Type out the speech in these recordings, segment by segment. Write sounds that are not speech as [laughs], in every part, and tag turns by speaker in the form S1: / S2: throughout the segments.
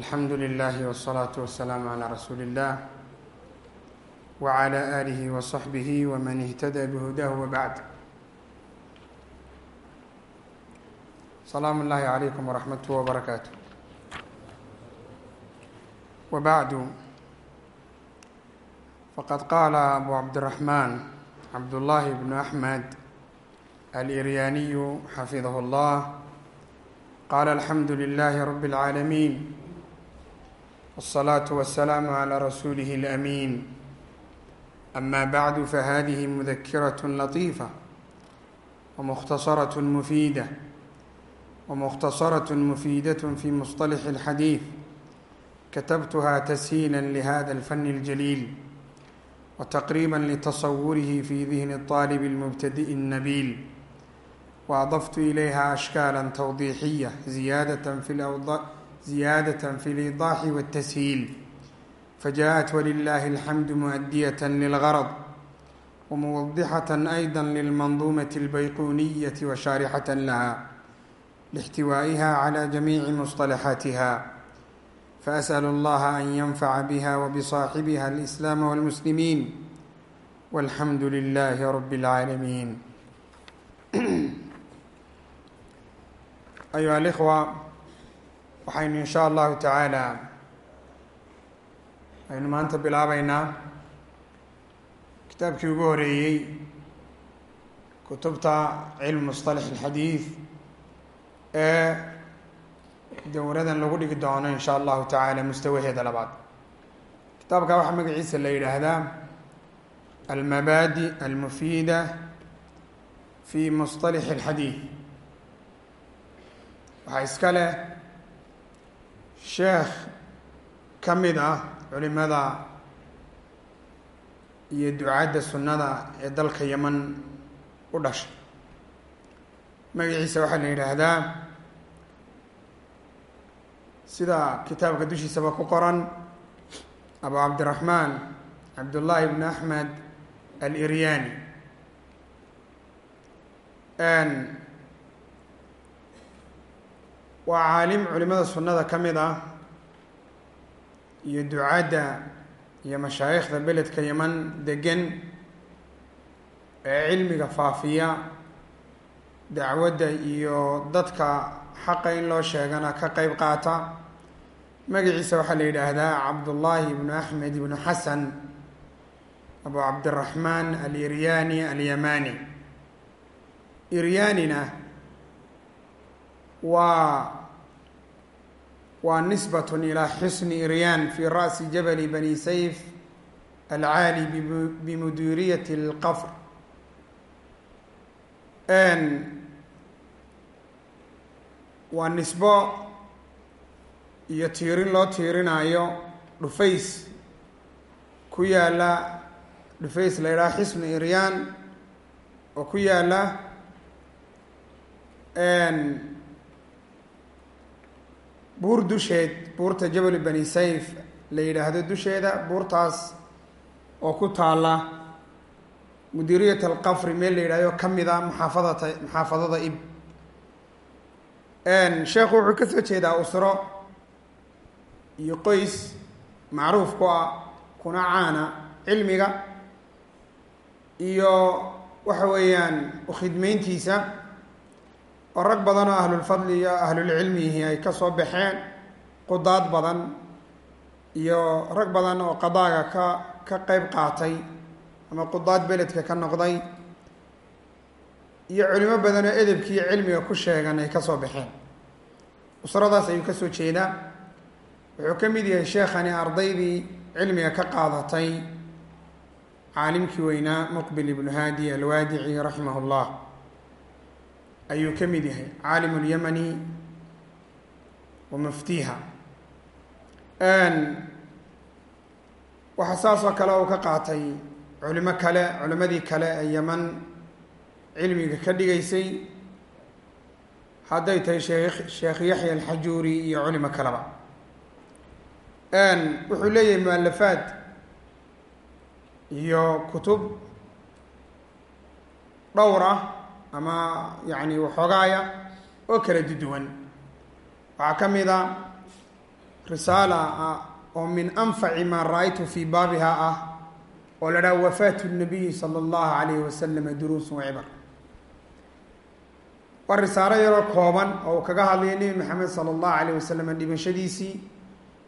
S1: alxamdu lilah wالsalaaةu wasalaamu calى rasuuli اllah wعlى alihi waصaxbihi wman اhtada bhudah wbacd salaam اllahi عalaykum wraxmat wbarakaatu wbacdu faqad qaala abu cabdiraxmaan cabdullahi bnu axmed aliryaaniyu xafidah اllah qala alxamdu lilahi rab اlcaalamiin wالsalaaةu wasalaamu عlى rasuulihi اlأmiin ama bacdu fahadihi mudakiraة latiifa wmukhtasaraة mufiida wmukhtasaraة mufiidaة fi musطalx اlxadiid katabtuha tashiila lhada اlfn اljaliil wtaqriba litasawurihi fi dihni الطaalib اlmubtadiء الnabiil وأضفت إليها أشكالا توضيحية زيادة في الأوضاع زيادة في الإيضاح والتسهيل فجاءت ولله الحمد مؤدية للغرض وموضحة أيضا للمنظومة البيقونية وشارحة لها لاحتوائها على جميع مصطلحاتها فأسأل الله أن ينفع بها وبصاحبها الإسلام والمسلمين والحمد لله رب العالمين ayuha alikhwa waxaynu in shaa allahu tacaala aynu maanta bilaabeynaa kitaabkii ugu horeeyey kutubta cilm musطalax اlxadiid ee dowradan lagu dhigi doono in shaa allahu tacaala mustawaheeda labaad kitaabka waxaa magaciisa la yidhaahdaa almabaadi almufiida fi musطalax اlxadiid waxaa iska leh sheekh ka mid ah culimada iyo ducaadda sunnada ee dalka yeman u dhashay. Magaciisa waxaa la yidhaahdaa sida kitaabka dushiisaba ku qoran abu cabdiraxmaan cabdullaahi bn axmed aliryaani waa caalim culimada sunnada ka mid ah iyo ducaadda iyo mashaayikhda beledka yeman degan ee cilmiga faafiya dacwadda iyo dadka xaqa in loo sheegana ka qeyb qaata. Magaciisa waxaa la yidhaahdaa cabdullaahi ibnu axmed ibnu xasan abu cabdiraxmaan aliryaani alyamani iryaanina waa waa nisbat ilى xusni iryaan fi ra'si jabli bani sayf alcaali bimudiiriyat اlqafr waa nisbo iyo tiirin loo tiirinayo dhufays. Ku yaalla dhufays la yidhaha xusni iryaan oo ku yaalla buur dusheed buurta jabal bani sayf la yidhaahdo dusheeda buurtaas oo ku taalla mudiiriyat alqafri meel la yidhahdo ka mid a muxaafadata muxaafadada ib. Sheekhu wuxuu ka soo jeedaa usro iyo qoys macruuf ku ah kuna caana cilmiga iyo waxa weeyaan ukhidmeyntiisa oo rag badan oo ahlulfadli iyo ahlulcilmihi ay ka soo baxeen qudaad badan iyo rag badan oo qadaaga ka ka qeyb qaatay ama qudaad beledka ka noqday iyo culimo badan oo edebki iyo cilmiga ku sheegan ay ka soo baxeen. Usradaas ayuu ka soo jeedaa. Wuxuu ka mid yahay sheekhani ardaydii cilmiga ka qaadatay caalimkii weynaa muqbil ibnu haadi alwaadici raximah llah ayuu ka mid yahay. Caalim اlyamani wa muftiha waxaa saas oo kale uu ka qaatay culimo kale culimadii kale ee yeman cilmiga ka dhigaysay. Hadday tahay sheekh sheekh yaxya alxajuuri iyo culimo kaleba. Wuxuu leeyahay mualafaad iyo kutub. Dhowr ah ama yacni waxoogaaya oo kala duwan. Waxaa ka mid a risaala ah oo min anfaci maa ra'aytu fii baabiha ah oo la dhaha wafaatu nabiyi sala allahu calayhi wasalama duruusun wa cibar. Waa risaalo yaroo kooban oo uu kaga hadlayo nebi maxamed sala allahu calayh wasalam dhimashadiisii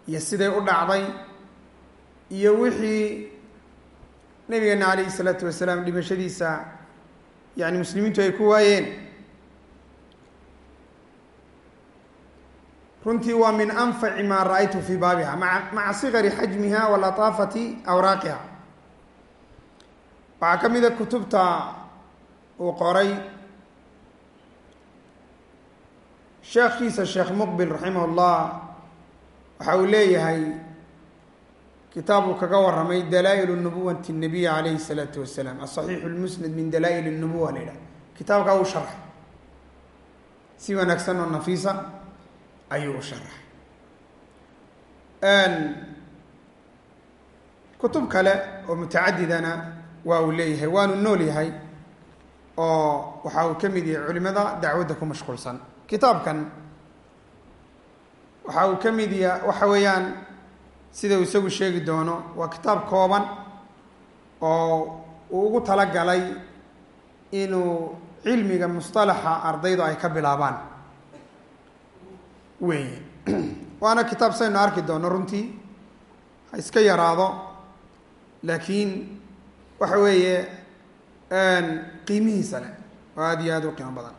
S1: iyo siday u dhacday iyo wixii nabigeena calayhi salaatu wasalaam dhimashadiisa yani muslimiintu ay ku waayeen runtii waa min anfaci maa ra'aytu fii baabiha maa maca sikari xajmiha wa lataafati awraaqiha waxaa ka mida kutubta uu qoray sheekhiisa sheekh muqbil raximah llah waxa uu leeyahay kitaab uu kaga waramay dalaa-il nubuwati nabiy calayhi salaatu wasalaam asaxiixu lmusnad min dalaa-il nubuwa la yidhaha. Kitaabkaa uu sharxay. Si wanaagsan oo nafiisa ayuu u sharaxay kutub kale oo mutacadidana waa uu leeyahay waanu nool yahay oo waxa uu ka mid yahay culimada dacwadda ku mashquulsan. Kitaabkan waxa uu ka mid ya waxa weeyaan sida uu isagu sheegi doono waa kitaab kooban oo uu ugu talagalay inuu cilmiga mustalaxa ardaydu ay ka bilaabaan. Weeye. [clears throat] Waana kitaab saynu arki doono runtii ha iska yaraado laakiin waxa weeye qiimihiisa leh oo aada iyo aada u qiimo badan.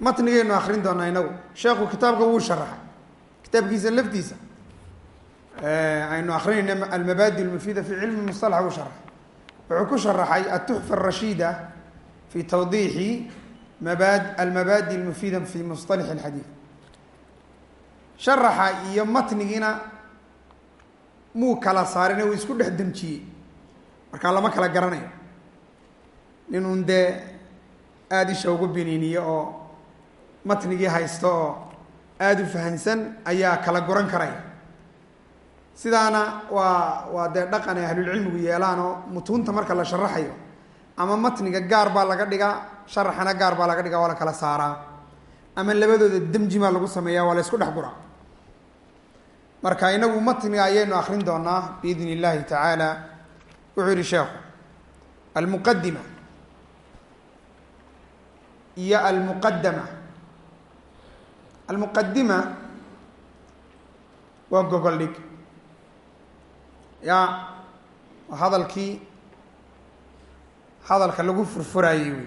S1: Matnigaynu akrin doonaa inagu. Sheekhu kitaabka wuu sharaxay kitaabkiisa laftiisa aynu akrinayna almabaadi lmufiida fi cilmi musalax wuu sharaxay wuxuu ku sharaxay atuxfa arashiida fi tawdiixi mabad almabaadi almufiida fi musطalax alxadiid sharaxa iyo matnigiina muu kala saarine wuu isku dhex damjiyey. Markaa lama kala garanayo. Ninun dee aada isha ugu biniiniyo oo matnigii haysto oo aada u fahansan ayaa kala guran karaya sidaana waa waa dee dhaqan ay ahlulcilmigu yeelaan oo mutuunta marka la sharaxayo ama matniga gaar baa laga dhigaa sharaxana gaar baa laga dhigaa waa la kala saaraa. Ama labadooda demjimaa lagu sameeyaa waa la ysku dhex guraa. Marka inagu matniga ayaynu akrin doonaa biidn illahi tacaala wuxuu yihi sheekhu almuqadima iyo almuqadama almuqadima waa gogol dhig ya hadalkii hadalka lagu furfuraayey wey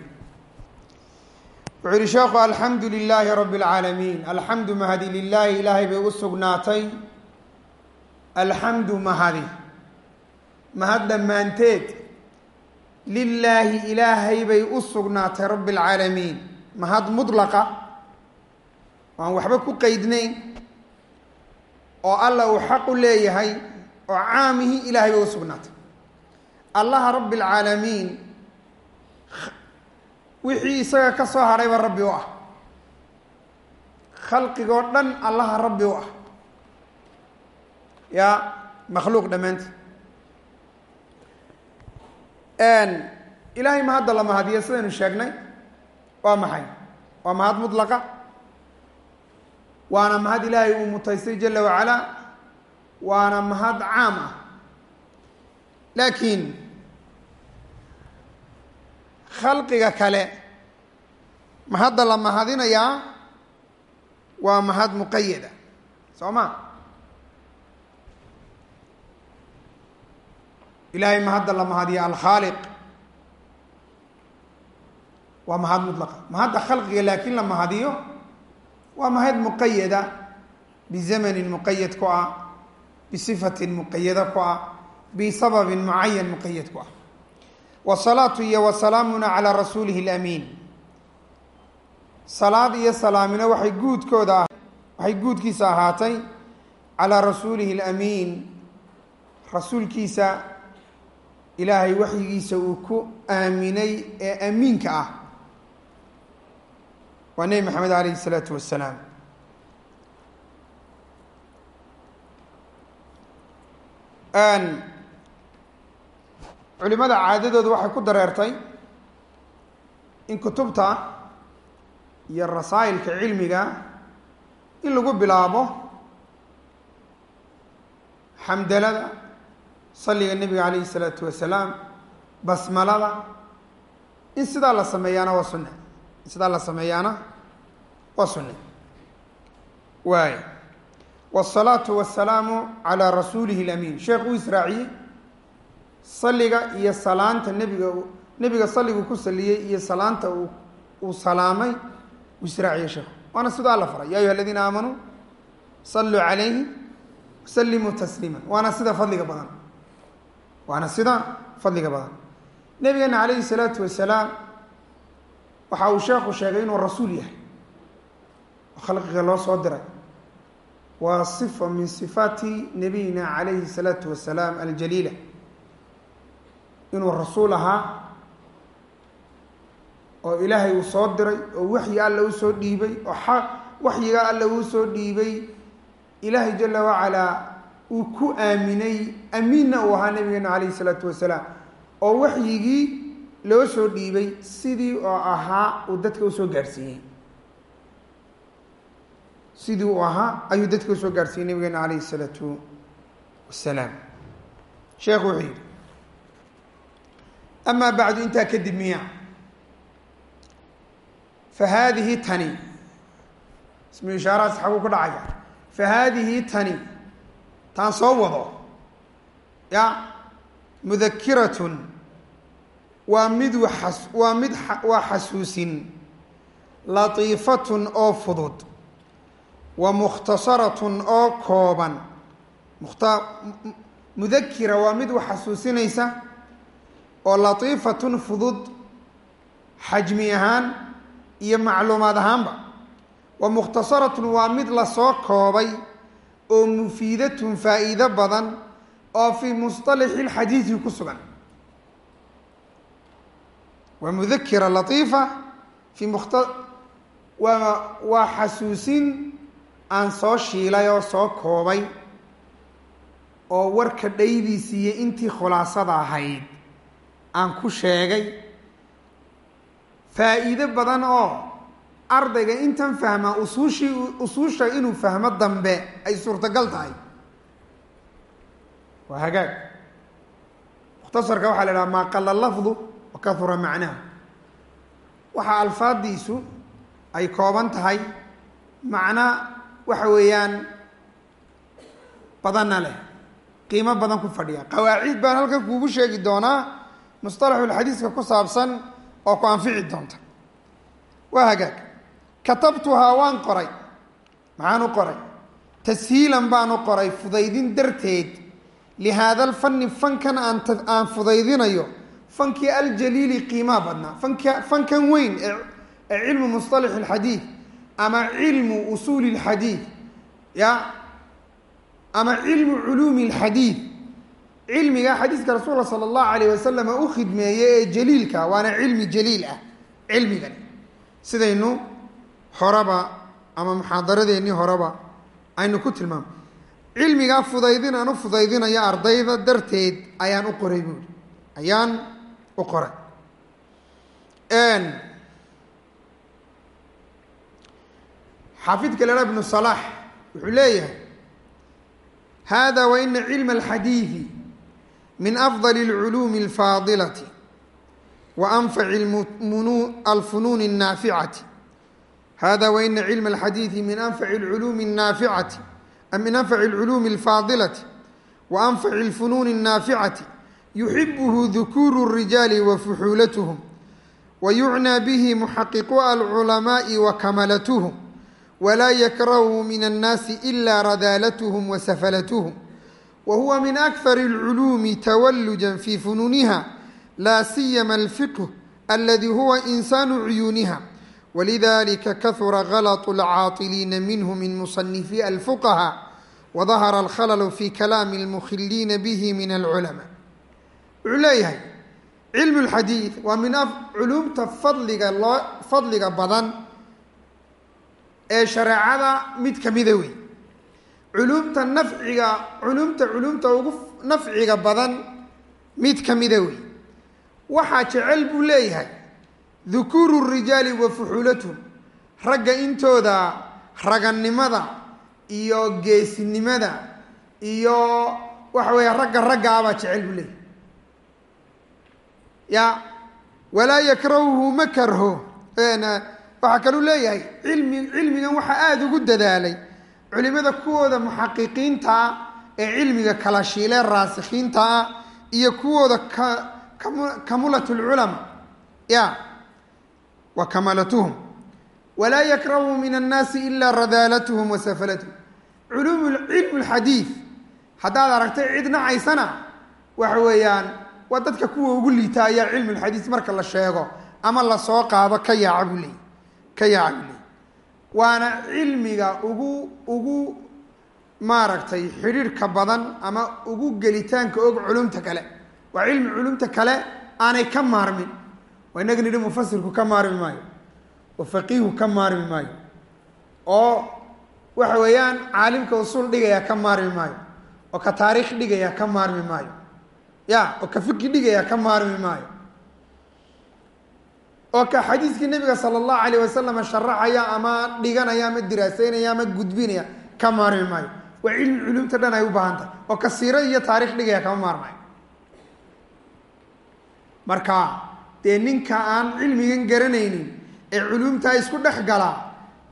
S1: wuxuu yihi sheekhu alxamdu lilaahi rabi اlcaalamiin alxamdu mahadi lilaahi ilaahay bay u sugnaatay. Alxamdu mahadi mahad dhammaanteed lilaahi ilaahay bay u sugnaatay rabi اlcaalamiin mahad mudlaqa aan waxba ku qeydnayn oo alla uu xaq u leeyahay oo caamihii ilahay bay u sugnaatay. Allaha rabi اlcaalamiin wixii isaga ka soo hadhayba rabbi u ah. Khalqigoo dhan allaha rabbi u ah. Yaa makhluuq dhammaanti. Ilaahay mahadda la mahadiyo sidaynu sheegnay? Waa maxay? Waa mahad mudlaqa waana mahad ilaahay uu mutaystay jala wacalaa waana mahad caam ah. Laakiin khalqiga kale mahadda la mahadinayaa waa mahad muqayada soo ma? Ilaahay mahadda la mahadiya alkhaaliq waa mahad mudlaqa mahadda khalqiga laakiin la mahadiyo waa mahad muqayada bizamanin muqayad ku ah bisifatin muqayada ku ah bisababin mucayan muqayad ku ah wasalaatu iyo wasalaamuna calaa rasuulihi lamiin salaad iyo salaamina waxay guudkooda waxay guudkiisa ahaatay calaa rasuulihi lamiin rasuulkiisa ilaahay waxyigiisa uu ku aaminay ee amiinka ah waa nebi maxamed alayhi isalaatu wassalaam culimada caadadoodu waxay ku dareertay in kutubta iyo rasaa'ilka cilmiga in lagu bilaabo xamdalada salliga nebiga calayhi salaatu wasalaam basmalada in sidaa la sameeyaana waa sunne in sidaa la sameeyaana waa sunne waay wsalaatu wasalaamu calaa rasuulihi lamiin sheekh uu israaciyey salliga iyo salaanta nebiga nebiga salligu ku saliyey iyo salaanta uu salaamay uu israaciyey sheekhu waana sidaa la faray ya ayuha aladiina aamanuu saluu calayhi wasalimuu tasliima waana sida fadliga badan waana sida fadliga badan nabigeena calayhi salaatu wasalaam waxa uu sheekhu sheegay inuu rasuul yahay oo khalqiga loo soo diray waa sifa min sifaati nabiyina calayhi salaatu wasalaam aljaliila inuu rasuul ahaa oo ilaahay uu soo diray oo waxyi alla u soo dhiibay oo xa waxyiga alla uu soo dhiibay ilaahay jala wacalaa uu ku aaminay amiinna uu ahaa nabigeena calayhi salaatu wasalaam oo waxyigii loo soo dhiibay sidii oo ahaa uu dadka u soo gaarhsiiyey sidii uu ahaa ayuu dadka u soo gaarhsiiyey nabigeena calayhi salaatu wasalaam sheekhu wuxuu yidhi amaa bacdu intaa kadib miya fa haadihi tani ismu ishaarahaas xaguu ku dhacaya fa haadihi tani taan soo wado ya mudakiratun waa mid waa mid waa xasuusin latiifatun oo fudud wa mukhtasaratun oo kooban. Mukhta mudakira waa mid wax xasuusinaysa oo latiifatun fudud xajmi ahaan iyo macluumaad ahaanba. Wa mukhtasaratun waa mid la soo koobay oo mufiidatun faa'iido badan oo fii musطalaxi اlxadiidi ku sugan. Waa mudakira latiifa fii mukht waa waa xasuusin aan soo shiilay oo soo koobay oo warka dhaydiisiiyo intii khulaasada ahayd aan ku sheegay faa'iido badan oo ardayga intan fahmaa usuushii usuusha inuu fahmo dambe ay suurtagal tahay. Waa hagaag. Mukhtasarka waxaa la idhaha maa qala lafdu wa kahura macnaha. Waxaa alfaadiisu ay kooban tahay macna waxa weeyaan badanna leh qiimo badan ku fadhiya qawaacid baan halkan kuugu sheegi doonaa musطalaxulxadiiska ku saabsan oo ku anfici doonta waa hagaag katabtuhaa waan qoray maxaan u qoray tashiilan baan u qoray fudaydin darteed lihaada alfanni fankan aan aan fudaydinayo fankii aljaliili qiimaha badnaa fanka fankan weyn ee ee cilmu musطalax اlxadiid ama cilmu usuuli اlxadiid ya? Ama cilmu culuumi اlxadiid cilmiga xadiiska rasuulka sala allahu alayh wasalam u khidmeeye ee jaliilka waana cilmi jaliil ah. Cilmigani sidaynu horeba ama muxaadaradeennii horeba aynu ku tilmaamo cilmigaa fudaydin aan u fudaydinayo ardayda darteed ayaan u qoray buuri ayaan u qoray xaafidka lera bnu salaax wuxuu leeyahay hada waina cilma alxadiidi min afضل الculuum الfaadilaة وأnfaci alfunuun الnaaficaةi hada waina cilma الxadiiثi min anfaci اlculuumi الnaaficaةi min anfaci اlculuumi الfaadilaةi وأnfaci اlfunuuni الnaaficaةi yuxibuhu dukuru الrijaali wafuxuulathm wayucnى bihi muxaqiqu alculamaaءi wakamalathm wlaa yakrahu min الnaasi إla radaalathm wasafalaتhm whuwa min akar اlculuumi tawalluja fi funuuniha laa siyama alfiqh aladi huwa insaanu cuyuuniha walidalika kahura galط اlcaatiliina minhu min musanifi alfuqaha wadahara alkhalal fi kalaami اlmukhiliina bihi min alculama wuxuu leeyahay cilmu اlxadiid waa min culuumta fadliga loo fadliga badan ee shareecada mid kamida wey culuumta nafciga culuumta culuumta ugu nafciga badan mid ka mida wey waxaa jecel buu leeyahay. Dukuuru rijaali wa fuxuulathum ragga intooda ragannimada iyo geesinimada iyo waxa weeya ragga ragga abaa jecel buu leeyay ya walaa yakrahuhu ma karho waxaa kaluu leeyahay cilmi cilmigan waxaa aada ugu dadaalay. Culimada kuwooda muxaqiqiinta ah ee cilmiga kala shiilee raasikhiinta ah iyo kuwooda ka kamulat lculama ya wa kamalatuhum. Walaa yakrahu min annaasi ila radaalatuhum wa safalatuhum. Culum cilmu lxadiid haddaad aragtay cid nacaysana waxa weeyaan waa dadka kuwa ugu liita ayaa cilmu lxadiid marka la sheego ama la soo qaado ka yaaca buu leey ka leey waana cilmiga ugu ugu maaragtay xidhiirhka badan ama ugu gelitaanka og culumta kale. Waa cilmi culumta kale aanay ka maarmin. Waa inaga nidhi mufasirku ka maarmi maayo oo faqiihu ka maarmi maayo oo waxa weeyaan caalimka usuul dhigaya ka maarmi maayo oo ka taariikh dhigaya ka maarmi maayo. Ya oo ka fiki dhigaya ka maarmi maayo oo ka xadiiskii nabiga sala allahu alayh wasalam sharaxaya ama dhiganaya ama diraaseynaya ama gudbinaya ka maarmi maayo. Waa cilmi culumta dhan ay u baahan tahay. Oo ka siiro iyo taarikh dhigaya kama maarmayo marka dee ninka aan cilmigan garanaynin ee culumtaa isku dhex galaa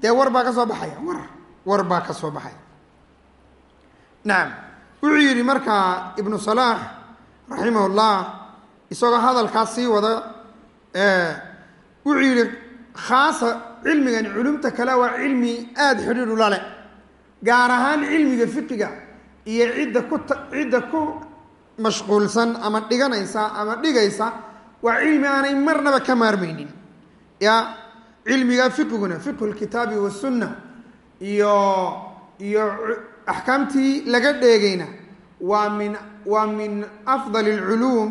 S1: dee war baa ka soo baxaya? War. War baa ka soo baxaya. Nacam wuxuu yidhi markaa ibnu salaax raximah llah isagoo hadalkaas sii wada wuxuu yidhi khaasa cilmigani culumta kale waa cilmi aada xidhiidh ula leh gaar ahaan cilmiga fiqiga iyo cidda ku cidda ku mashquulsan ama dhiganaysa ama dhigaysa waa cilmi aanay marnaba ka maarmaynin. Ya cilmiga fiqiguna fiqhu lkitaabi wasunna iyo iyo axkaamtii laga dheegayna waa min waa min afdal اlculuum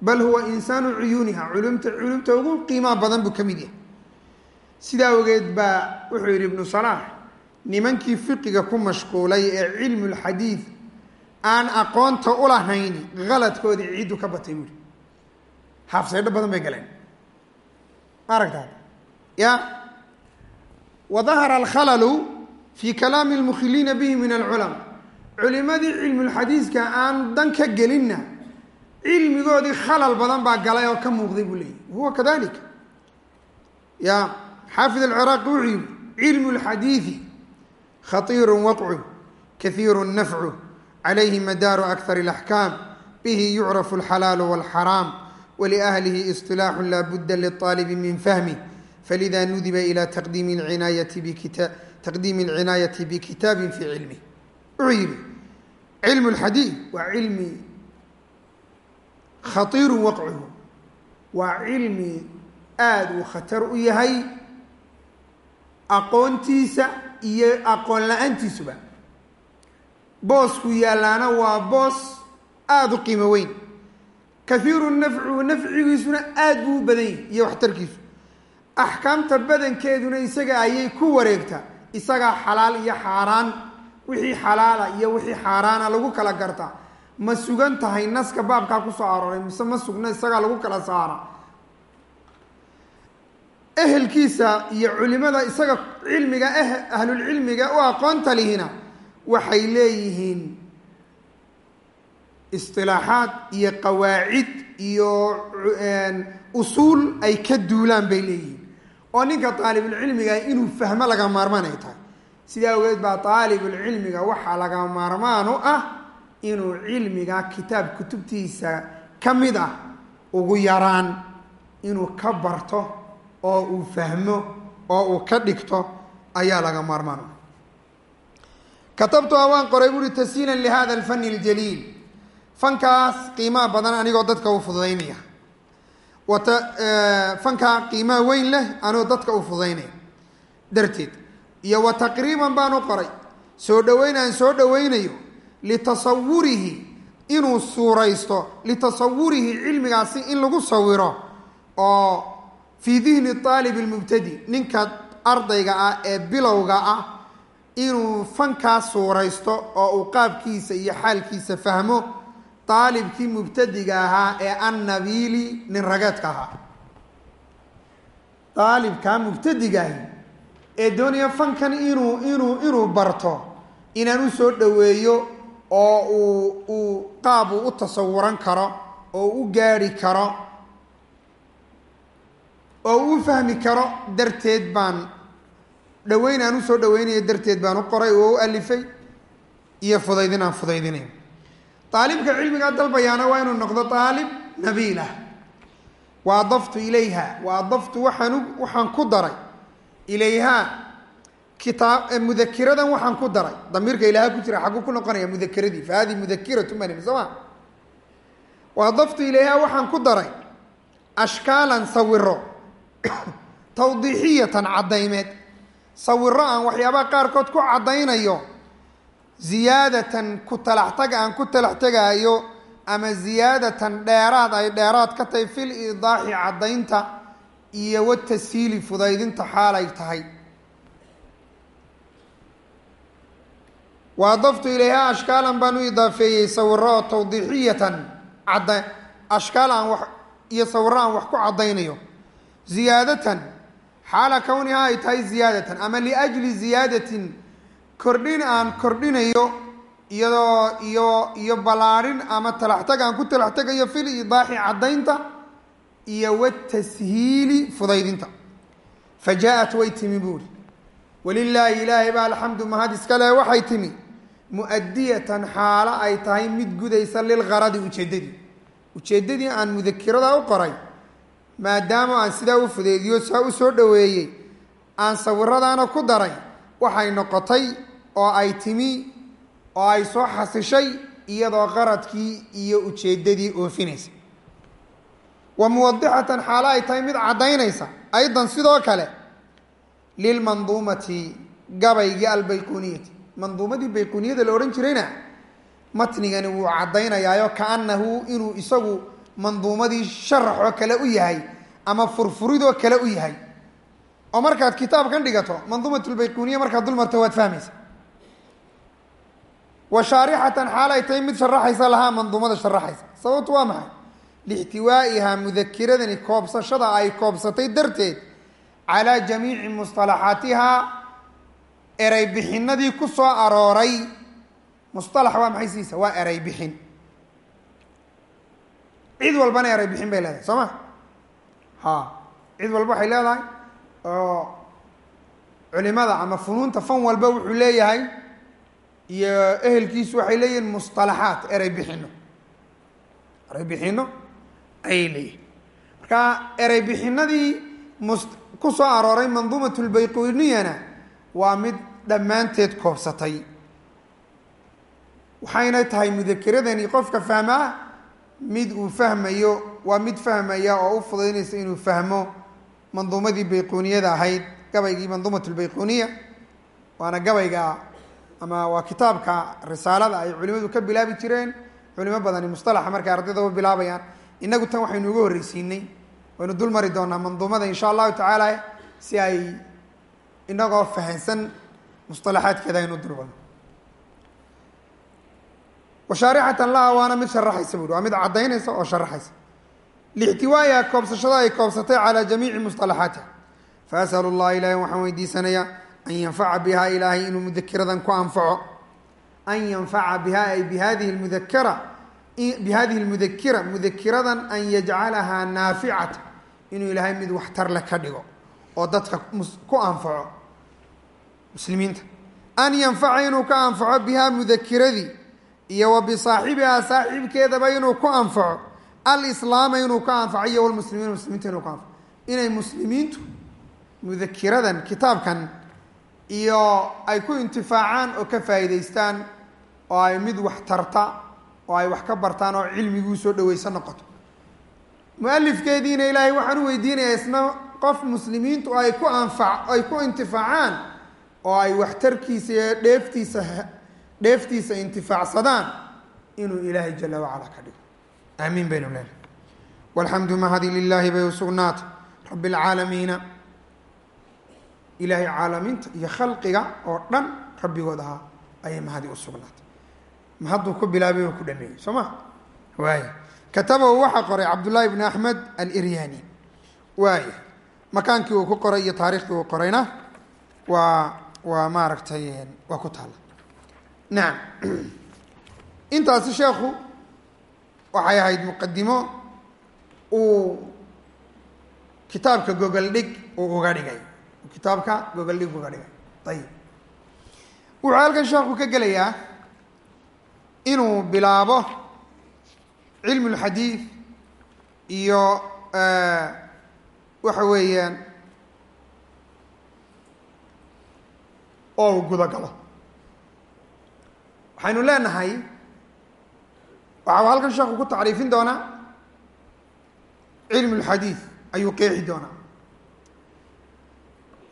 S1: bal huwa insaanu cuyuuniha culumta culumta ugu qiimaha badan buu ka mid yahay sidaa ogeed baa wuxuu yidhi ibnu salaax nimankii fiqiga ku mashquulay ee cilmu lxadiid aan aqoonta ulahayni haladkoodii ciiddu ka batay buuhi xaafsaydho badan bay galeen ma aragtaad ya wa dahara alkhalalu fi kalaami lmukhiliina bihi min alculama culimadii cilmulxadiiska aan dan ka gelinna cilmigoodii khalal badan baa galay oo ka muuqday buu leeyahy huwa kadalik. Ya xaafid alciraaqi wuxuu yihi cilmu lxadiidi khatiiru waqcu kahiiru nafcu calayhi madaaru akthar اlaxkaam bihi yucrafu alxalaalu walxaraam waliahlihi isilaaxu laa budda liطaalibi min fahmi falida nudiba ila taqdiimi alcinaayati bikita taqdiimi alcinaayati bikitaabin fii cilmih wuxuu yihi cilmu lxadiid waa cilmi khatiiru waqcuhu waa cilmi aada uu khatar u yahay aqoontiisa iyo aqoon la'aantiisuba. Boosku yaallaana waa boos aada u qiimo weyn. Kahiiru nafcu nafcigiisuna aada buu u badan yahy iyo waxtarkiisu. Axkaamta badankeeduna isaga ayay ku wareegtaa. Isagaa xalaal iyo xaaraan wixii xalaala iyo wixii xaaraana lagu kala gartaa ma sugan tahay naska baabkaa ku soo arooray mise ma sugna isagaa lagu kala saara? Ehelkiisa iyo culimada isaga cilmiga eh ahlulcilmiga u aqoonta lihina waxay leeyihiin istilaaxaad iyo qawaacid iyo usuul ay ka duulaan bay leeyihiin. Oo ninka aalibulcilmiga inuu fahmo laga maarmaan ay tahay. Sidaa ogeed baa aalibulcilmiga waxaa laga maarmaan u ah inuu cilmiga kitaab kutubtiisa ka mid ah ugu yaraan inuu ka barto oo uu fahmo oo uu ka dhigto ayaa laga maarmaan. Katabtuha waan qoray buuri tashiilan lihada alfani اljaliil fankaas qiimaha badan anigoo dadka u fududaynaya. Fankaa qiimaha weyn leh anigoo dadka u fududaynaya. Darteed iyo wa taqriiban baan u qoray. Soo dhoweyn aan soo dhoweynayo litasawurihi inuu suuraysto litasawurihi cilmigaasi in lagu sawiro oo fii dihni aalib lmubtadi ninka ardayga ah ee bilowga ah inuu fankaa suuraysto oo uu qaabkiisa iyo xaalkiisa fahmo aalibkii mubtadiga ahaa ee annabiili nin rageedka ahaa. Aalibkaa mubtadigaahi ee doonaya fankan inuu inuu inuu barto inaan u soo dhoweeyo oo uu uu qaab uu u tasawuran karo oo u gaari karo oo uu fahmi karo darteed baan dhaweyn aan u soo dhaweynayo darteed baan u qoray oo u alifay iyo fudaydin aan fudaydinayn aalibka cilmigaa dalbayaana waa inuu noqdo aalib nabiil ah wa adaftu ilayha wa adaftu waxaan waxaan ku daray ilayha kitaab mudakiradan waxaan ku daray. Damiirka ilaaha ku jira xagguu ku noqonaya mudakiradii fa hadihi mudakiratu malin soo ma wa adaftu ilayha waxaan ku daray ashkaalan sawiro [coughs] tawdiixiyatan caddaymeed sawiro aan waxyaabaha qaarkood ku caddaynayo ziyaadatan ku talaxtag aan ku talax tegaayo ama ziyaadatan dheeraad ay dheeraad ka tahay fil idaaxi caddaynta iyo watashiili fudaydinta xaalay tahay wa adaftu ilayha ashkaalan baan u idaafeeyey sawiro tawdiixiyatan cadda ashkaal aan wax iyo sawiro aan wax ku caddaynayo. Ziyaadatan xaala kowniha ay tahay ziyaadatan ama liajli ziyaadatin kordhin aan kordhinayo iyadoo iyo iyo ballaarin ama talaxtag aan ku talax tegayo fil idaaxi caddaynta iyo watashiili fudaydinta. Fa jaa-at way timi buuri. Walilaahi ilaahay baa alxamdu mahad iska leh waxay timi mu'adiyatan xaalo ay tahay mid gudaysa lilgaradi ujeeddadii. Ujeeddadii aan mudakirada u qoray maadaama aan sidaa u fudeediyo saa u soo dhoweeyey aan sawiradaana ku daray waxay noqotay oo ay timi oo ay soo xasishay iyadoo qaradkii iyo ujeeddadii oofinaysa. Wa muwadixatan xaalo ay tahay mid caddaynaysa. Aydan sidoo kale lilmanduumati gabaygii albayquuniyati manduumadii bayquuniyada la odhan jirayna matnigani wuu caddaynayaayo kaanahu inuu isagu manduumadii sharaxoo kale u yahay ama furfuridoo kale u yahay. Oo markaad kitaabkan dhigato manduumatulbayquniya markaad dul marto waad fahmaysa wa shaarixatan xaal ay tahay mid sharaxaysa lahaa manduumada sharaxaysa sababtu waa maxay? Liixtiwaa'ihaa mudakiradani koobsashada ay koobsatay darteed calaa jamiici mustalaxaatihaa erey bixinadii ku soo arooray. Mustalax waa maxay siisa? Waa erey bixin. Cid walbana erey bixin bay leedahay soo ma? Ha cid walba waxay leedahay oo culimada ama funuunta fan walba wuxuu leeyahay iyo ehelkiisu waxay leeyihiin mustalaxaat erey bixino erey bixino ayay leeyihiin marka erey bixinadii ku soo arooray manduumat lbayquniyana waa mid dhammaanteed koobsatay. Waxayna tahay mudakiradani qofka fahmaa mid uu fahmayo waa mid fahmaya oo u fudaynaysa inuu fahmo manduumadii bayquuniyada ahayd gabaygii manduumat lbayquniya waana gabayga ama waa kitaabka risaalada ay culimadu ka bilaabi jireen culimo badani mustalaxa markay ardayda u bilaabayaan. Inagu tan waxaynu uga horreysiinay waynu dul mari doonaa manduumada insha allahu tacaala si ay inagoo fahansan mustalaxaadkeeda aynu dulcno washaarixatan laha waana mid sharaxaysa buuri waa mid caddaynaysa oo sharaxaysa liixtiwaa'iha koobsashada ay koobsatay calaa jamiici mustalaxaatiha faasalu llaha ilaahay waxaan weydiisanayaa an yanfaca biha ilaahay inuu mudakiradan ku anfaco an yanfaca biha ay bihadihi mudakara bihadihi lmudakira mudakiradan an yajcalahaa naaficata inuu ilaahay mid waxtar le ka dhigo oo dadka ku anfaco muslimiinta. An yanfaca inuu ka anfaco bihaa mudakiradii iyo wa bisaaxibihaa saaxiibkeedaba inuu ku anfaco. Alislaama inuu ka anfaco iyo walmuslimiina muslimiinta inuu ka anfaco. Inay muslimiintu mudakiradan kitaabkan iyo ay ku intifaacaan oo ka faa'iidaystaan oo ay mid wax tarta oo ay wax ka bartaan oo cilmiguu soo dhaweysan noqoto mu'alifkeediina ilaahay waxaan u weydiinayaa isna qof muslimiintu ay ku anfac ay ku intifaacaan oo ay waxtarkiisa iyo dheeftiisa dheeftiisa intifaacsadaan inuu ilaahay jala wacala ka dhigo. Aamiin baynu leenahay walxamdu mahadi lilaahi bay u sugnaatay. Rabbi alcaalamiina ilaahay caalamiinta iyo khalqiga oo dhan rabbigood ahaa ayay mahadi u sugnaatay. Mahadduu ku bilaabay oo ku dhameeyey soo ma? Waaya katabahu waxaa qoray cabdullaahi bni axmed aliryani. Waaya makaankii uu ku qoray iyo taariikhdii uu qorayna waa waa maaragtay waa ku taalla. Nacam [clears throat] intaasi sheekhu waxay ahayd muqadimo uu kitaabka gogol dhig uu uga dhigay. Kitaabka gogol dhig uga dhigay. Ayib wuxuu halkan sheekhu ka gelayaa inuu bilaabo cilmu lxadiid iyo waxa weeyaan oo uu guda galo. Waxaynu leenahay waxa uu halkan sheekhu ku tacriifin doonaa cilmu lxadiid ayuu qeexi doonaa.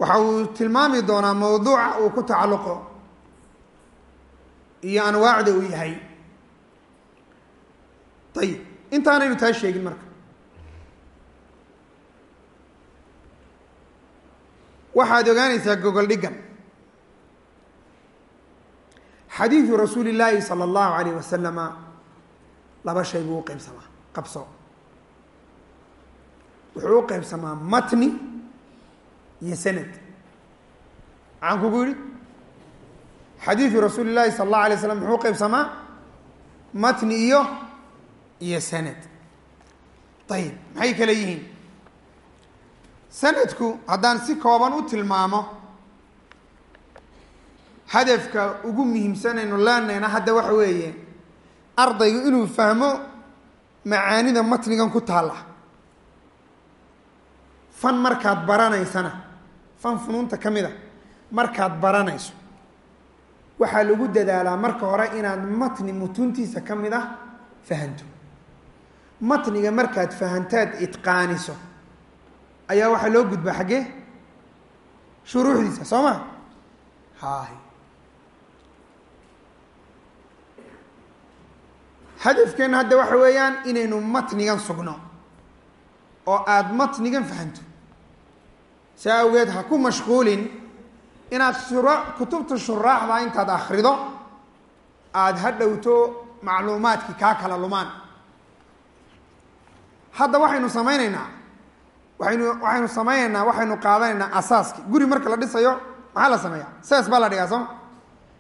S1: Waxa uu tilmaami doonaa mawduuca uu ku tacalluqo iyo anwaacda uu yahay. Ayib intaanaynu taa sheegin marka. Waxaad ogaanaysaa gogol dhiggan xadiidu rasuuli llaahi sala allahu alayh wasalama laba shay buu u qeybsamaa qabso. Wuxuu u qeybsamaa matni iyo sanad. Maxaan kugu yidhi? Xadiidu rasuuli llaahi sala allahu alay slam muxuu uqeybsamaa matni iyo iyo sanad. Ayib maxay kale yihiin? Sanadku haddaan si kooban u tilmaamo hadafka ugu muhiimsanaynu leenayna hadda waxa weeye ardaygu inuu fahmo macaanida matnigan ku taalla. Fan markaad baranaysana fan funuunta ka mid a markaad baranayso waxaa lagu dadaalaa marka hore inaad matni mutuntiisa ka mid ah fahanto. Matniga markaad fahantaad itqaaniso ayaa waxaa loo gudbaa xaggee? Shuruuxdiisa soo ma? Hay hadafkeenna hadda waxa weeyaan inaynu matnigan sugno oo aada matnigan fahanto. Saa awgeed ha ku mashquulin inaad shura kutubta shuraaxda intaad akrido aada ha dhowto macluumaadkii kaa kala lumaan. Hadda waxaynu samayneynaa waaynu waxaynu samayneynaa waxaynu qaadanaynaa asaaski guri marka la dhisayo maxaa la sameeyaa? Sees baa la dhigaa sooma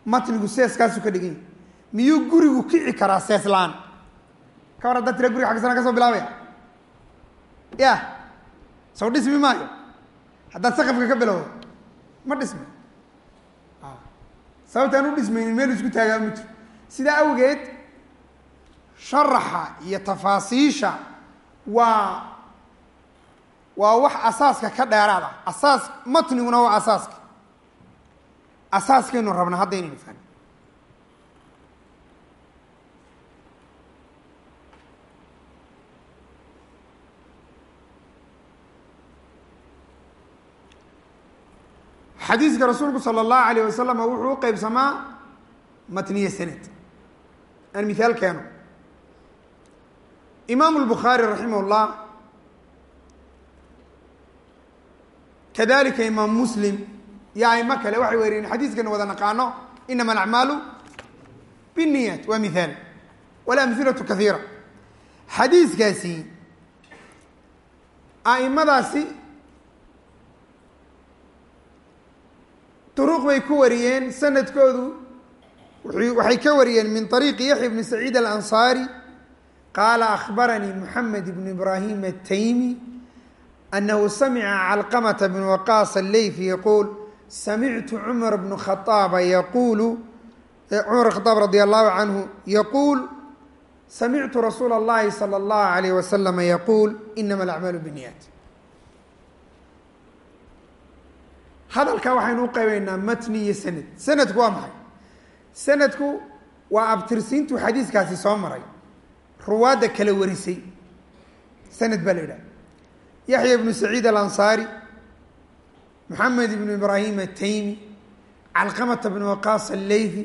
S1: matnigu seeskaasu ka dhigan yahi miyuu gurigu kici karaa sees la'aan ka war haddaa tira guriga xagga ka soo bilaabaya ya soo dhismi maayo. Haddaad saqafka ka bilowdo ma dhismi. Sababta aan u dhismaynin meel isku taagaa ma jiro. Sidaa awgeed sharaxa iyo tafaasiisha waa waa wax asaaska ka dheeraad ah asaas matniguna waa asaaska. Asaaskaynu rabna hadda inaynu xadiiska rasuulku sala allahu alayh wasalam wuxuu u qeybsamaa matniya sanad. Aan mithaal keeno. Imaamu lbukhaari raximah llah kadalika imaam muslim iyo aimo kale waxay weriyeen xadiiskana wada naqaano inama alacmaalu binniyat waa mithaal walamhilatu kaiira xadiiskaasi aimadaasi duruq bay ku wariyeen sanadkoodu waxay ka wariyeen min طariiqi yaxya bni saciid alansaari qaala akhbaranii moxamed bn ibrahim ataymi anahu samica calqamata bn waqaas alleyfi yaquul samictu cumar bn khaaaba yaquulu cumar khaaab radi allahu canhu yaquul samictu rasuula اllahi salى اllahu alayh waslama yaquul inama alacmaalu bniyaat hadalkaa waxaynu u qaybaynaa matni iyo sanad. Sanadku waa maxay? Sanadku waa abtirsiintuu xadiiskaasi soo maray. Ruwaadda kala warisay. Sanad baa la yidhaha. Yaxya ibnu saciid alansaari moxamed ibnu ibraahim ataymi calqamata bnu waqaas alleyfi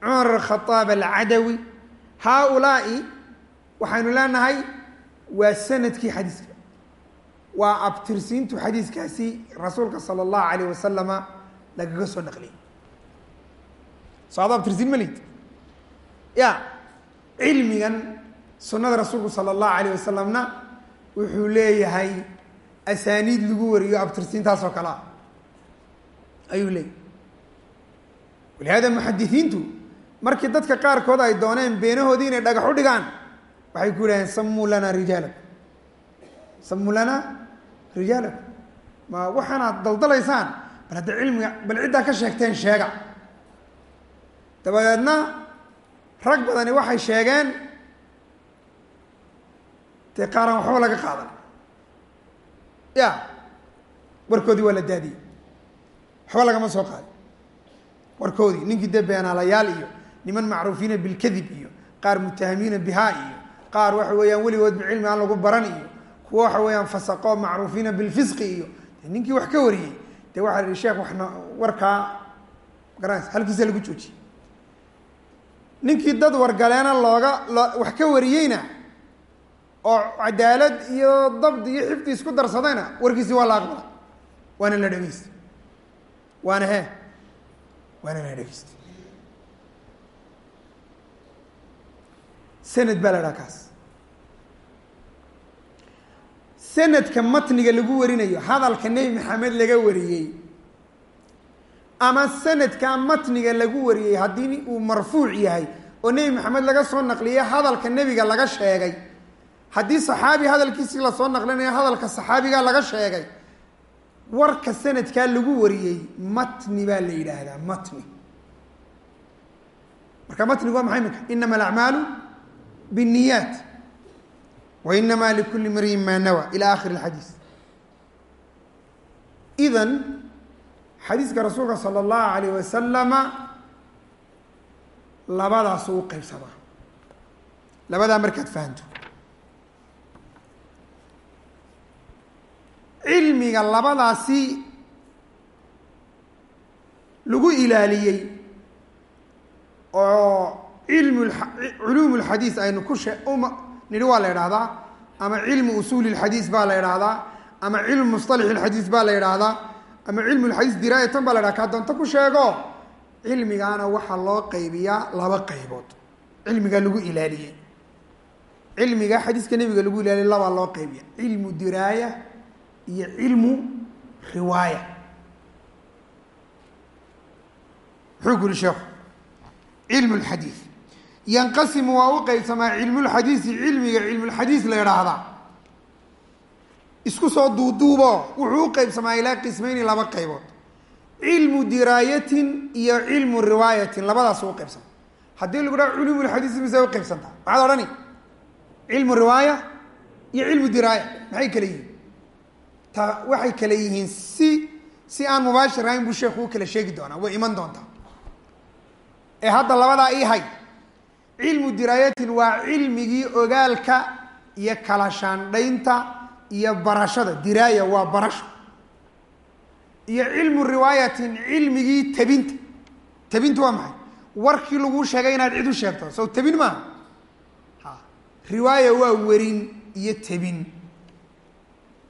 S1: cumar alkhaaab alcadawi. Haa-ulaa'i waxaynu leenahay waa sannadkii xadiiska waa abtirsiintu xadiiskaasi rasuulka sala allahu alayh wasalama lagaga soo naqliyay ado abtirsiin ma lid ya cilmigan sunnada rasuulku sala allahu alayh wasalamna wuxuu leeyahay asaaniid lagu wariyo abtirsiintaas oo kale ah ayuu leeyahy walihada muxadisiintu markii dadka qaarkood ay dooneen beenahoodii inay dhagax u dhigaan waxay ku yidhahdeen samuu lana rijaalakum samuu lana rijaalakum ma waxaanaad daldalaysaan bal hadda cilmiga bal ciddaa ka sheegteen sheega. Dabadeedna rag badani waxay sheegeen dee qaaraan waxba laga qaadan. Ya warkoodii waa la daadiyey. Waxba lagama soo qaaday warkoodii ninkii dee beenaalayaal iyo niman macruufiina bilkadib iyo qaar mutahamiina bihaa iyo qaar waxa weeyaan weligoodba cilmi aan lagu baran iyo kuwo waxa weeyaan fasaqo macruufiina bilfisqi iyo de ninkii wax ka wariyey dee waxaa la yihi sheekh waxna warkaa garanaysa halkiisa lagu joojiyey. Ninkii dad wargaleena looga loo wax ka wariyeyna oo cadaalad iyo dabd iyo xifdi isku darsadayna warkiisi waa la aqbala. Waana la dhegeysta waana he waana la dhegeysta sanad baa la dhaha kaas sanadka matniga lagu warinayo hadalka nebi maxamed laga wariyey ama sanadka matniga lagu wariyey haddii uu marfuuc yahay oo nebi maxamed laga soo naqliyey hadalka nebiga laga sheegay. Haddii saxaabi hadalkiisii la soo naqlinayo hadalka saxaabigaa laga sheegay. Warka sanadkaa lagu wariyey matni baa la yidhaahdaa matni. Marka matnigu waa maxay imika inama alacmaalu bالniyaat wa inama likuli mriin ma nawa ilى akhir اxadiis idan xadiiska rasuulka salى اllahu alayh wasalama labadaasu u qeybsamaa labadaa markaad fahanto cilmiga labadaasi lagu ilaaliyey oo cilmu culuum اlxadiis aynu ku she uma nidhi waa la idhaahdaa ama cilmu usuuli lxadiis baa la idhaahdaa ama cilmu musalax ilxadiis baa la idhaahdaa ama cilmu lxadiis diraayatan baa la idhaha kaa doonto ku sheego. Cilmigaana waxaa loo qaybiyaa laba qaybood. Cilmigaa lagu ilaaliyey cilmiga xadiiska nebiga lagu ilaaliyay labaa loo qaybiya cilmu diraaya iyo cilmu riwaaya. Muxuu ku yihi sheekhu cilmu lxadiis yanqasimu waa u qeybsamaa cilmulxadiisi cilmiga cilmulxadiis la idhaahdaa isku soo duuduubo wuxuu u qeybsamaa ilaa qismayni laba qaybood. Cilmu diraayatin iyo cilmu riwaayatin labadaas u qeybsama haddii lagu dhaha culuumulxadiis mise u qeybsantaa maxaad odhani? Cilmu riwaaya iyo cilmu diraaya maxay kale yihiin? Ta waxay kale yihiin si si aan mubaashir ahayn buu sheekhu u kala sheegi doonaa way iman doontaa. Ee hadda labadaa ii hay cilmu diraayatin waa cilmigii ogaalka iyo kala shaandhaynta iyo barashada. Diraaya waa barasho. Iyo cilmu riwaayatin cilmigii tabinta. Tabintu waa maxay? Warkii laguu sheegay inaad cid u sheegto. Sow tabin maaha? Ha. Riwaaya waa werin iyo tabin.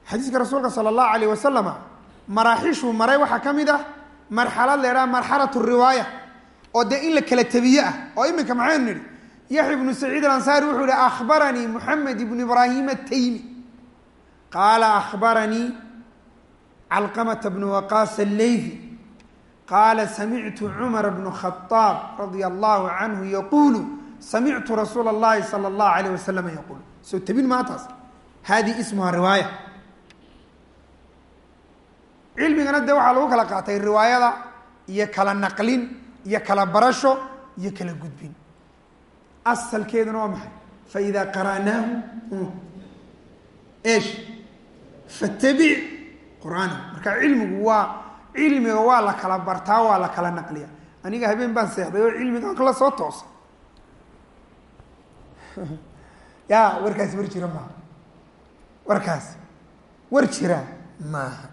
S1: Xadiiska rasuulka sala allahu alayh wasalama maraaxishuu maray waxaa ka mid ah marxalad la idhaha marxalat riwaaya oo dee in la kala tabiye ah oo iminka maxaynu nidhi yaxya bnu saciid alansaari wuxuu yihi akhbaranii moxamed ibnu ibraahim ataymi qaala akhbaranii calqamata bnu waqaas alleyfi qaala samictu cumar bnu khadaab radia allahu canhu yaquulu samictu rasuula allahi sala allahu alayh wasalama yaquul soo tabin maataas haadi ismuha riwaaya. Cilmigana dee waxaa lagu kala qaatay riwaayada iyo kala naqlin iyo kala barasho iyo kala gudbin asalkeeduna waa maxay? Faida qara'naahu esh fatabic qur'aana. Marka cilmigu waa cilmiga waa la kala bartaa waa la kala naqliya aniga habeen baan seexday oo cilmigaan kala soo toosa [laughs] ya warkaasi war jira maaha. Warkaasi war jira maaha.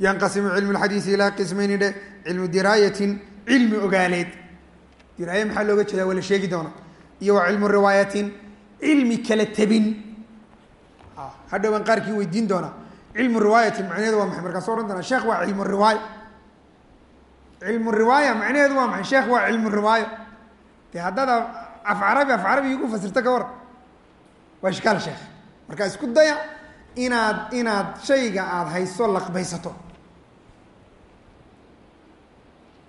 S1: Yanqasimu cilmu lxadiisi ilaa qismayni dhe cilmu diraayatin cilmi ogaaleed diraaye maxaa looga jeeda waa la sheegi doona iyo waa cilmu riwaayatin cilmi kala tabin. Hadhow baan qaarkii weydiin doonaa. Cilmu riwaayatin macnaheedu waa maxay? Markaasoo odhan doonaa sheekh waa cilmu riwaaya cilmu riwaaya macnaheedu waa maxay? Sheekh waa cilmu riwaaya. Dee haddaad af carabi af carabi igu fasirto ka waran waa ishkaal sheekh. Marka isku daya inaad inaad shayga aada hayso laqbaysato.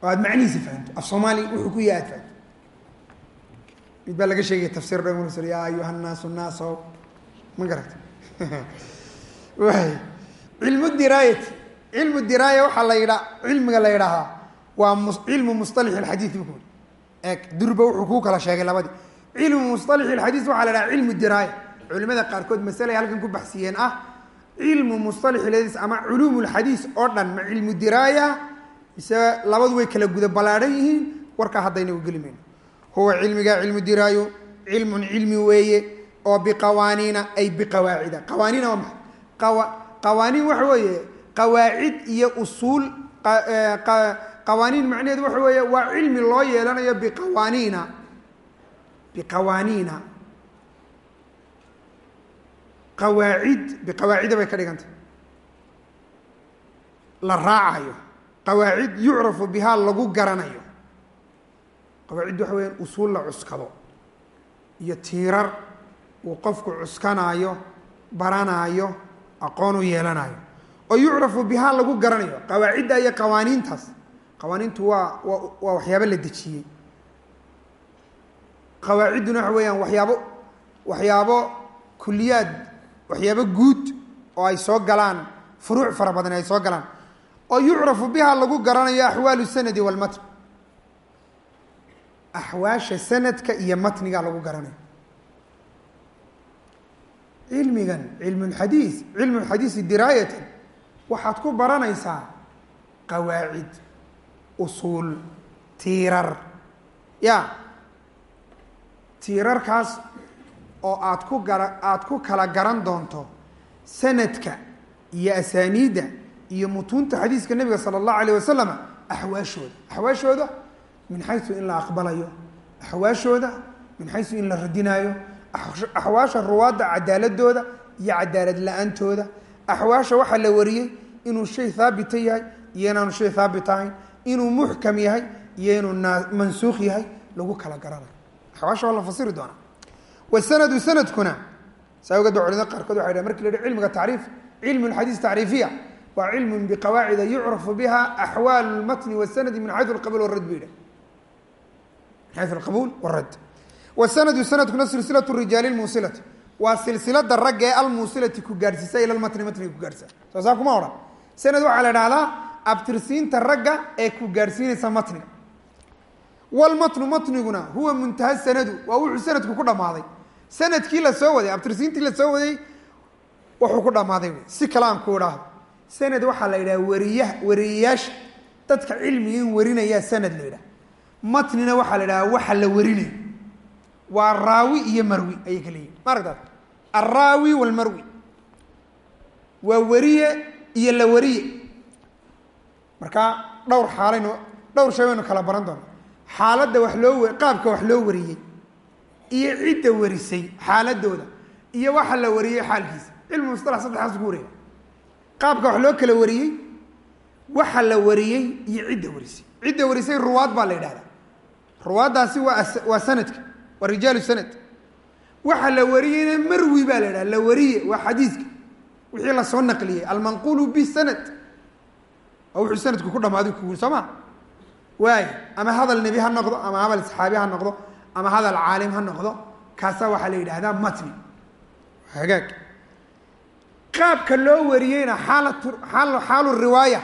S1: Oo aada macnihiisa fahanto. Af soomaali wuxuu ku yahay aad fahanto mid baa laga sheegaya tafsiir dhan s ya ayuha nnaasu naaso ma garata [laughs] waay cilmu diraayati cilmu diraaya waxaa la yidhaa cilmiga la yidhaahaa waa m cilmu musطalix اxadiid bu ku eeg durba wuxuu kuu kala sheegay labadii cilmu musطalix اxadiid waxaa la dhaha cilmu diraaya culimada qaarkood masalay halkan ku baxsiyeen ah cilmu musطalix xadiis ama culuum اlxadiis oo dhan ma cilmu diraaya mise labadu way kala guda ballaadhan yihiin warkaa haddayna u geli mayno huwa cilmiga cilmu diraayo cilmun cilmi weeye oo biqawaaniina ay biqawaacida. Qawaaniina waa maxay? Qawa qawaaniin waxa weeye qawaacid iyo usuul qawaaniin macnaheedu waxa weeye waa cilmi loo yeelanayo biqawaaniina. Biqawaaniina. Qawaacid biqawaacida bay ka dhigantay. La raacayo. Qawaacid yucrafu bihaa lagu garanayo qawaaciddu waxa weyaan usuul la cuskado iyo tiirar uu qofku cuskanaayo baranaayo aqoon u yeelanayo oo yucrafu bihaa lagu garanayo qawaacidda iyo qawaaniintaas. Qawaaniintu waa wa waa waxyaabo la dejiyey. Qawaacidduna waxa weeyaan waxyaabo waxyaabo kuliyaad waxyaabo guud oo ay soo galaan furuuc fara badan ay soo galaan. oo yucrafu biha lagu garanayo axwaalu sanadi walmatn axwaasha sanadka iyo matniga lagu garanayo cilmigan cilmu lxadiis cilmu lxadiisi diraayatan waxaad ku baranaysaa qawaacid usuul tiirar. Ya tiirarkaas oo aad ku gara aada ku kala garan doonto sanadka iyo asaaniidda iyo mutuunta xadiiska nabiga sala allahu alayh wasalam axwaashooda. Axwaashooda min xaysu in la aqbalayo axwaashooda min xaysu in la radinaayo axwaasha ruwaadda cadaaladooda iyo cadaalad la'aantooda. Axwaasha waxaa la wariyey inuu shay haabita yahay iyo inaanu shay haabit ahayn inuu muxkam yahay iyo inuu mansuukh yahay lagu kala garanayo axwaasha waa la fasiri doonaa. Wasanadu sanadkuna saa culimada qaarkood waxay dhahen marki la yihi cilmiga tacriif cilmu lxadiis tacriifiya waa cilmun biqawaacida yucrafu biha axwaal lmatni wasanadi min xayu alqabuul warad bu min xayu alqabuul waradd wasanadu sanadkuna silsilatu rijaali lmuusilati waa silsilada ragga ee almuusilati ku gaadhsiisa ila lmatni matniga ku gaadhsiisa soo saa kuma odhan sanad waxaa la idhahdaa abtirsiinta ragga ee ku gaadhsiinaysa matniga walmatnu matniguna huwa muntaha sanadu waa wuxuu sanadku ku dhammaaday sannadkii la soo waday abtirsiintii la soo waday wuxuu ku dhammaaday wy si kale aan ku idhaahdo sanad waxaa matnina waxaa la yidhaha waxa la warinayo waa raawi iyo marwi ayay kala yihiin ma aragtaad alraawi walmarwi waa wariye iyo la wariye. Marka dhowr xaalaynu dhowr shay baynu kala baran doona xaaladda wax loo qaabka wax loo wariyey iyo cidda warisay xaaladooda iyo waxa la wariyey xaalkiisa. Cilmu mustalax saddexaas ku wareega qaabka wax loo kala wariyey waxa la wariyey iyo cidda warisay. Cidda warisay ruwaad baa la yidhahdaa ruwaaddaasi waa sanadka waa rijaalu sanad. Waxa la wariyeyna marwi baa la yidhaha la wariye waa xadiiska. Wixii la soo naqliyey almanquulu bisanad. Oo wuxuu sanadku ku dhamaaday kugu soo ma? Waay ama hadal nebi ha noqdo ama hadal saxaabi ha noqdo ama hadal caalim ha noqdo kaasaa waxaa la yidhaahdaa matni. Hagaag. Qaabka loo wariyeyna xaalatu xaal xaalu riwaaya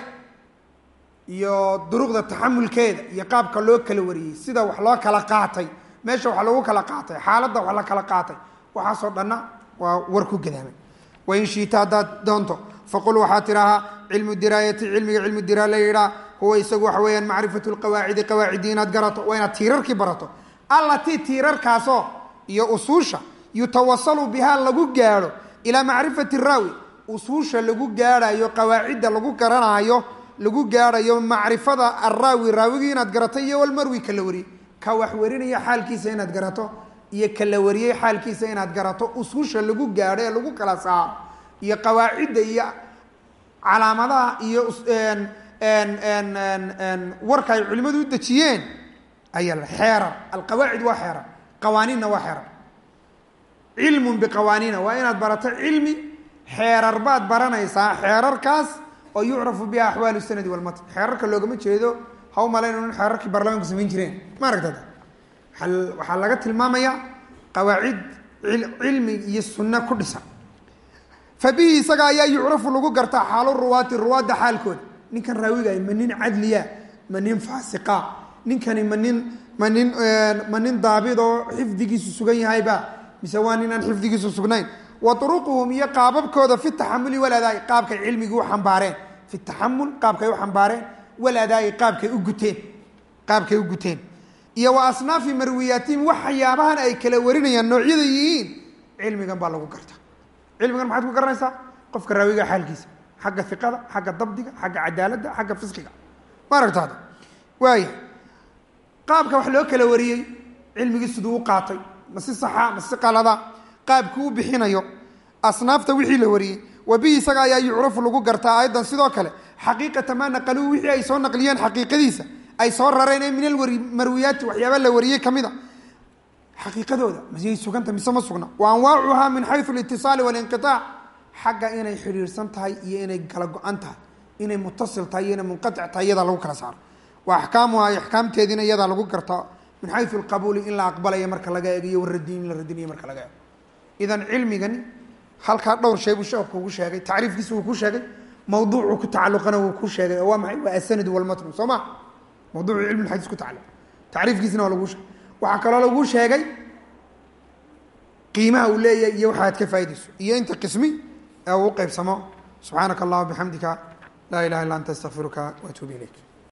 S1: iyo duruqda taxamulkeeda iyo qaabka loo kala wariyey sida wax loo kala qaatay meesha wax lagu kala qaatay xaaladda wax la kala qaatay waxaasoo dhanna waa war ku gadaamay. Wain shiita haddaad doonto faqul waxaa tidhaahaa cilmu diraayati cilmiga cilmu diraa la yidhaa huwa isagu waxa weeyaan macrifatu lqawaacidi qawaacidii inaad garato waa inaad tiirarkii barato. Allatii tiirarkaasoo iyo usuusha yutawasalu bihaa lagu gaadho ilaa macrifati raawi usuusha lagu gaadhayo qawaacidda lagu garanaayo lagu gaadhayo macrifada araawi raawigii inaad garato iyo walmarwi kala wariyey ka wax warinaya xaalkiisa inaad garato iyo kala wariyey xaalkiisa inaad garato usuusha lagu gaadho ee lagu kala saaro iyo qawaacidda iyo calaamadaha iyo warka ay culimadu u dejiyeen ayaa xeerar alqawaacid waa xeerar qawaaniinna waa xeerar cilmun biqawaaniina. Waa inaad barato cilmi xeerar baad baranaysaa xeerarkaas oo yucrafu biha axwaalu sanadi walmatn xeerarka loogama jeedo ha u malayno in xeerarkii baarlamaanku samayn jireen. Ma aragtad waxaa laga tilmaamayaa qawaacid cilmi iyo sunno ku dhisan fa isaga ayaa yucrafu lagu gartaa xaalo ruwaati ruwaadda xaalkooda. Ninkan raawigaay ma nin cadliya ma nin faasiqa ninkani ma nin ma nin ma nin daabid oo xifdigiisu sugan yahayba mise waa nin aan xifdigiisu sugnayn wa uruquhum iyo qaababkooda fi taxamuli waladaai qaabkay cilmigii u xambaareen. Fi taxamul qaabkay u xambaareen waladaai qaabkay u guteen qaabkay u guteen. Iyo wa asnaafi marwiyaatihim waxyaabahan ay kala warinayaan noocyada yihiin cilmigan baa lagu garta cilmigan maxaad ku garanaysaa? Qofka raawiga xaalkiisa xagga iqada xagga dabdiga xagga cadaaladda xagga fisqiga. Ma aragtaada waaya qaabka wax loo kala wariyey cilmigii siduu u qaatay. Ma si saxa ma si qalada qaabkuu bixinayo asnaafta wixii la wariyey wa bihi isaga ayaa yucrafu lagu gartaa ayadan sidoo kale xaqiiqata maa naqaluu wixii ay soo naqliyeen xaqiiqadiisa ay soo rareen ee min almarwiyaati waxyaaba la wariyey ka mid a xaqiiqadooda masiyay suganta mise ma sugna. Wa anwaacuhaa min xayu litisaali walinqiaac xagga inay xidhiirsan tahay iyo inay kala go-an tahay inay mutasil tahay iyo inay munqatic tahay iyadaa lagu kala saaro. Wa axkaamuhaa axkaamteediina iyadaa lagu gartaa min xayu lqabuuli in la aqbalaya marka laga eegayo waradin in la radinayo marka laga eego idan cilmigani halkaa dhowr shay buu sheekhu kugu sheegay tacriifkiisa wuu ku sheegay mawduucu ku tacaluqana wuu ku sheegay waa maxay? Waa asanad walmatnu soo ma? Mawduucu cilmi ku tacalluq. Tacriifkiisina waa lagu sheegay. Waxaa kaloo lagu sheegay qiimaha uu leeyahay iyo waxa ka faa'idayso iyo inta qismi ee uu u qeybsamo subxaanaka allahuma bixamdika laa ilaha illa anta astaqfiruka waatuubu ilayk